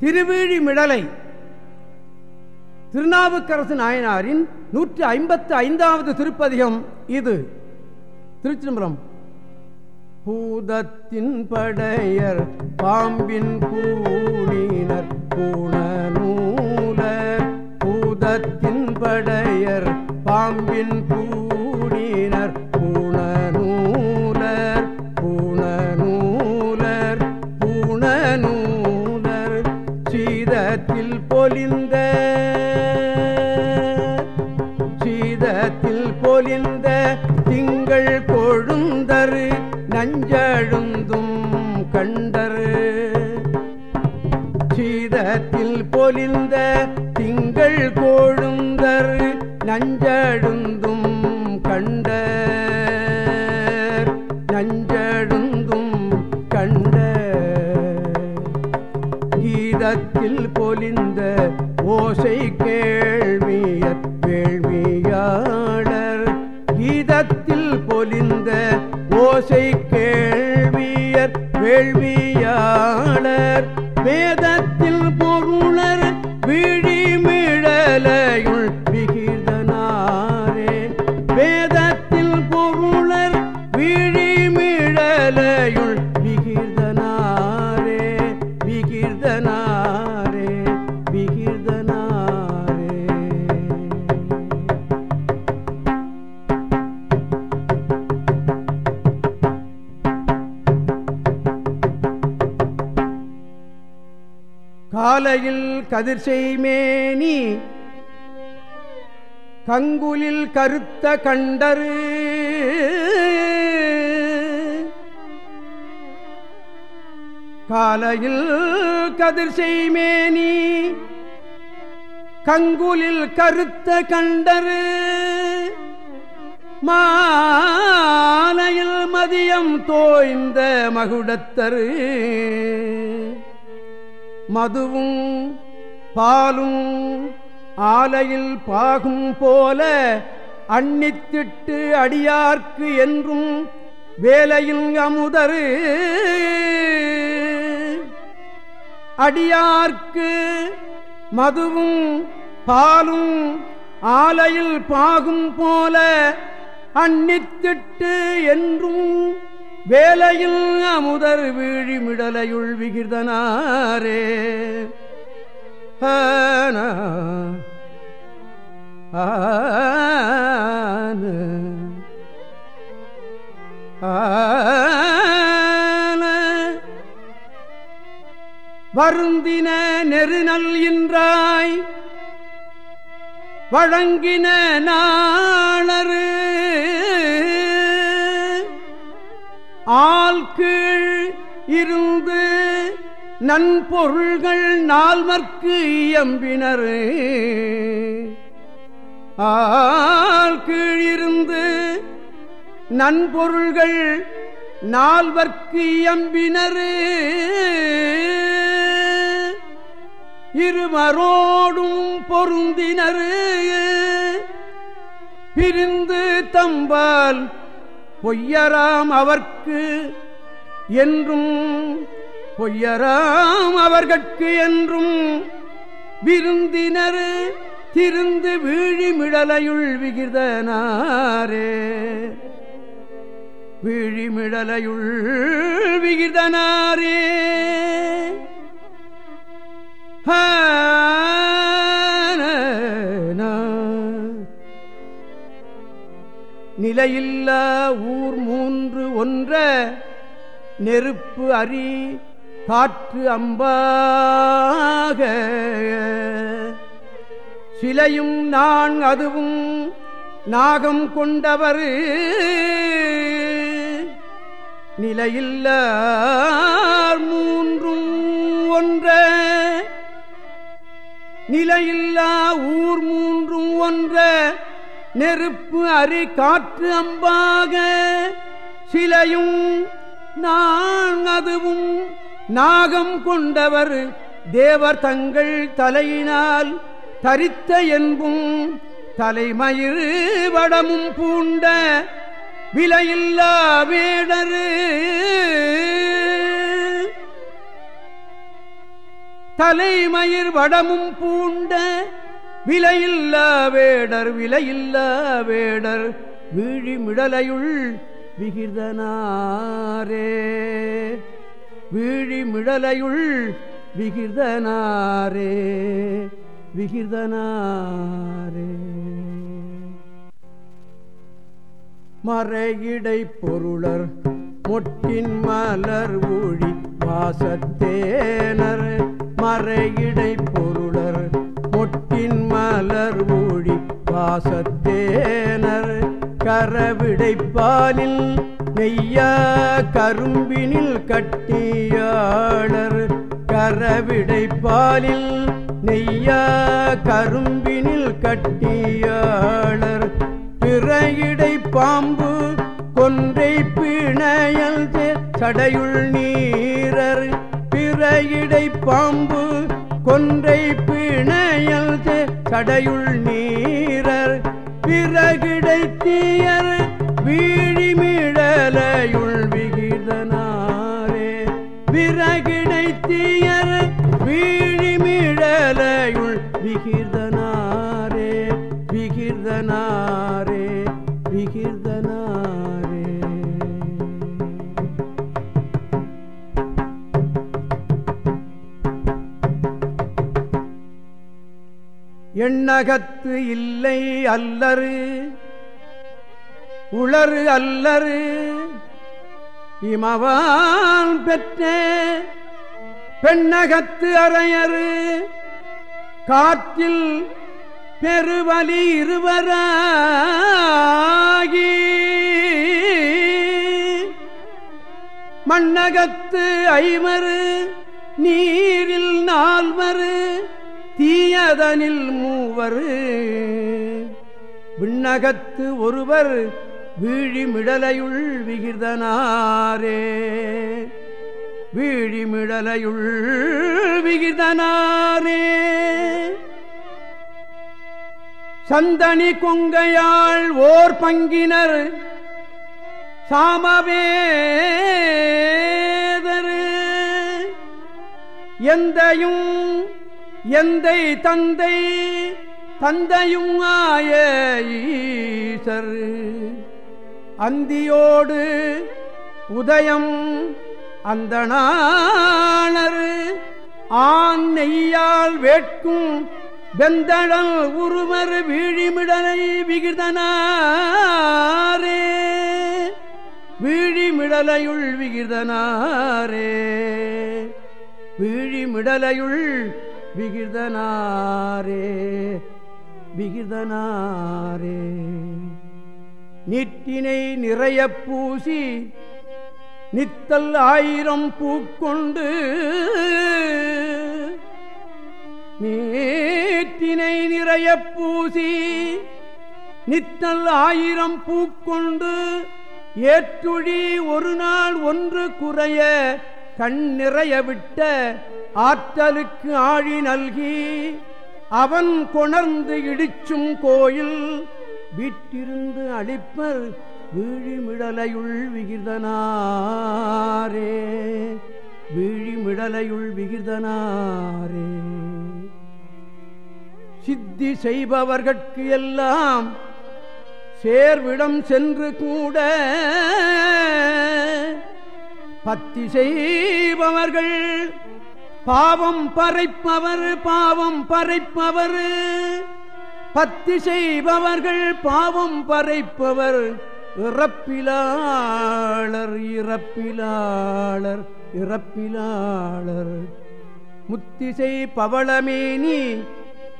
திருவீழிமிடலை திருநாவுக்கரசு நாயனாரின் நூற்றி ஐம்பத்து ஐந்தாவது திருப்பதிகம் இது. திருச்சிதம்பரம். பூதத்தின் படையர் பாம்பின் கூடினர் பூணநூலர் பூதத்தின் படையர் பாம்பின் கூ பொலிந்த. சீதத்தில் பொலிந்த திங்கள் கொழுந்தரு நஞ்சழுந்தும் கண்டரு. சீதத்தில் பொலிந்த திங்கள் கொழுந்தரு நஞ்சழுந்தும் கண்டர். நஞ்சழுந்தும் கண்ட கீதத்தில் பொலிந்த ஓசை கேள்வியற் வேள்வியாளர் கீதத்தில் பொலிந்த ஓசை கேள்வியற் வேள்வியாளர் காலையில் கதிர்செய்மேனி கங்குலில் கருத்த கண்டரு. காலையில் கதிர்செய்மேனி கங்குலில் கருத்த கண்டரு. மாலையில் மதியம் தோய்ந்த மகுடத்தரு. மதுவும் பாலும் ஆலையில் பாகும் போல அன்னித்திட்டு அடியார்க்கு என்றும் வேலையில் அமுதரு. அடியார்க்கு மதுவும் பாலும் ஆலையில் பாகும் போல அன்னித்திட்டு என்றும் வேலையில் அமுதர் வீழிமிடலையுள் விகிர்தனாரே. ஆன வருந்தின நெருநல் இன்றாய் வழங்கின நாளரு ஆள் கீழ் இருந்து நன்பொருள்கள் நால்வர்க்கு இயம்பினர். ஆள் கீழ் இருந்து நன்பொருள்கள் நால்வர்க்கு இயம்பினர். இருமரோடும் பொருந்தினர். பிரிந்து தம்பால் பொய்யராம் அவர்க்கு என்றும் பொய்யராம் அவர்கட்கு என்றும் விருந்தினர் திருந்து வீழிமிடலையுள் விகிதனாரே வீழிமிடலையுள் விகிதனாரே நிலையில்லா ஊர் மூன்று ஒன்ற நெருப்பு அரி காற்று அம்பாக. சிலையும் நான் அதுவும் நாகம் கொண்டவர். நிலையில்ல மூன்றும் ஒன்ற நிலையில்லா ஊர் மூன்றும் ஒன்ற நெருப்பு அரி காற்று அம்பாக சிலையும் நான் அதுவும் நாகம் கொண்டவர் தேவர் தங்கள் தலையினால் தரித்த என்பும் தலைமயிறு வடமும் பூண்ட விலையில்லா வேடரு. தலைமயிர் வடமும் பூண்ட விலையில்ல வேடர் விலையில்ல வேடர் வீழிமிடலையுள் விகிர்தனாரே. வீழிமிடலையுள் விகிர்தனாரே விகிர்தனாரே. மறையிடை பொருளர் மொட்டின் மலர் ஊழி வாசத்தேனர். மறையிடை பொருளர் மலர் ஊழி வாசத்தேனர் கரவிடைப்பாலில் நெய்யா கரும்பினில் கட்டியாளர் கரவிடைப்பாலில் நெய்யா கரும்பினில் கட்டியாளர் பிறையிடை பாம்பு கொன்றை பிணையல் சடையுள் நீரர் பிறையிடை பாம்பு கொன்றை பிணையல் சடையுள் நீரர் பிறகிடை எண்ணகத்து இல்லை அல்லரு உளறு அல்லரு இமவான் பெற்றே பெண்ணகத்து அறையரு காற்றில் பெருவலி இருவராகி. மண்ணகத்து ஐமறு நீரில் நால்வரு தீயதனில் மூவர். விண்ணகத்து ஒருவர் வீழிமிடலையுள் விகிர்தனாரே. வீழிமிடலையுள் விகிர்தனாரே. சந்தனி கொங்கையாள் ஓர் பங்கினர் சாமவேதரு. எந்தையும் எந்தை தந்தை தந்தையும் ஆய ஈசர். அந்தியோடு உதயம் அந்த ஆண் நெய்யால் வேட்கும் வெந்தழல் உருவர் வீழிமிடலை விகிதனாரே வீழிமிடலையுள் விகிதனாரே வீழிமிடலையுள் விகிர்தனாரே விகிர்தனாரே. நீட்டினை நிறைய பூசி நித்தல் ஆயிரம் பூக்கொண்டு நீட்டினை நிறைய பூசி நித்தல் ஆயிரம் பூக்கொண்டு ஏற்றுழி ஒரு நாள் ஒன்று குறைய கண் நிறைய விட்ட ஆற்றலுக்கு ஆழி நல்கி அவன் கொணர்ந்து இடிச்சும் கோயில் வீட்டிருந்து அளிப்பர் வீழிமிடலையுள் விகிதனாரே வீழிமிடலையுள் விகிதனாரே சித்தி செய்பவர்கட்கு எல்லாம் சேர்விடம் சென்று கூட பத்தி செய்பவர்கள் பாவம் பறைப்பவர் பாவம் பறைப்பவர். பத்தி செய்பவர்கள் பாவம் பறைப்பவர். இறப்பிலாளர் இறப்பிலாளர் இறப்பிலாளர். முத்திசை பவளமேனி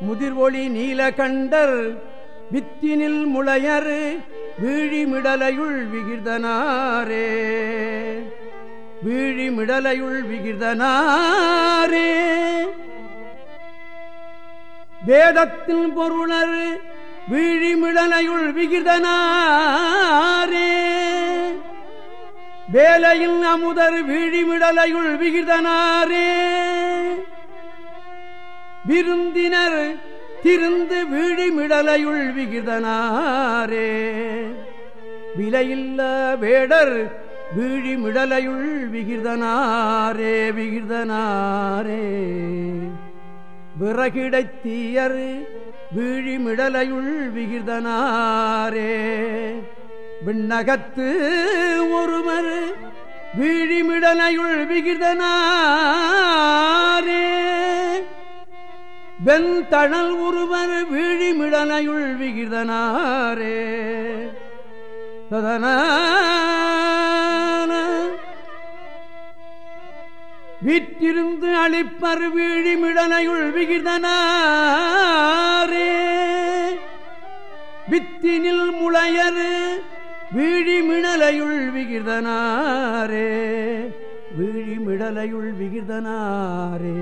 முதிர்வொளி நீலகண்டர். வித்தினில் முளையர் வீழிமிடலையுள் விகிர்தனாரே. வீழிமிடலையுள் விகிதனாரே வேதத்தின் பொருளர் வீழிமிடலையுள் விகிதனாரே வேலையில் அமுதர் வீழிமிடலையுள் விகிதனாரே விருந்தினர் திருந்து வீழிமிடலையுள் விகிதனாரே விலையில்ல வேடர் வீழிமிடலையுள் விகிர்தனாரே விகிர்தனாரே. விறகிடைத்தீயர் வீழிமிடலையுள் விகிர்தனாரே. விண்ணகத்து ஒருவர் வீழிமிடலையுள் விகிர்தனாரே. வெண்தணல் ஒருவர் வீழிமிடலையுள் விகிர்தனாரே. சதனா விற்றிருந்து அளிப்பர் வீழிமிடனையுள் விகிதனாரே வித்தினில் முளையர் வீழிமிடலையுள் விகிதனாரே வீழிமிடலையுள் விகிதனாரே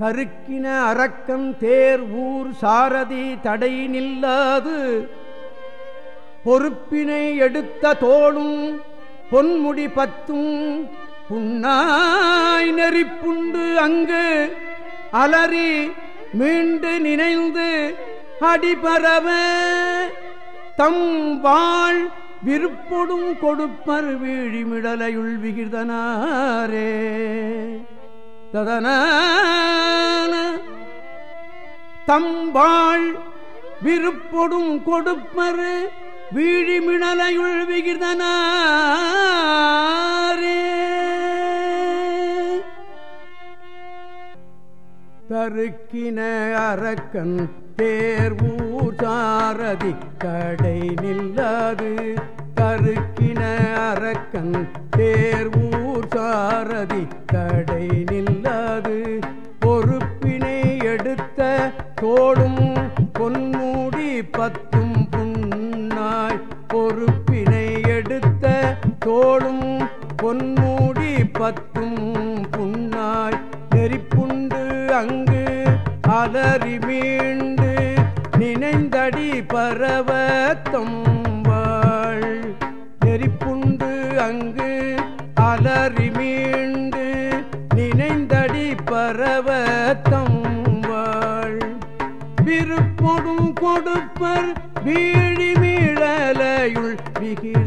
தருக்கின அரக்கம் தேர் ஊர் சாரதி தடை நில்லாது. பொறுப்பினை எடுத்த தோளும் பொன்முடி பத்தும் புண்ணாய் நெறிப்புண்டு அங்கு அலறி மீண்டு நினைந்து அடிபரவ தம் வாழ் விருப்பொடும் கொடுப்பர் வீழிமிடலையுள் விகிர்தனாரே. ததன தம்பாள் விருப்பொடும் கொடுப்பர் வீழிமிணலையுள் விகிர்தனாரே தருக்கின அரக்கன் தேர்வூர் சாரதி கடை நில்லாது. தருக்கின அரக்கன் தேர்வூர் சாரதி கடை நில்லாது. பொறுப்பினை எடுத்த தோடும் பொன்மூடி பத்தும் பத்தும் புன்னாய் நெறிப்புண்டு அங்கு அலறி மீண்டு நினைந்தடி பரவ தொம்பாள். நெறிப்புண்டு அங்கு அலறி மீண்டு நினைந்தடி பரவ தொம்பாள். விருப்பொடும் கொடுப்பர் வீழி வீழிமிழலையுள் மிகி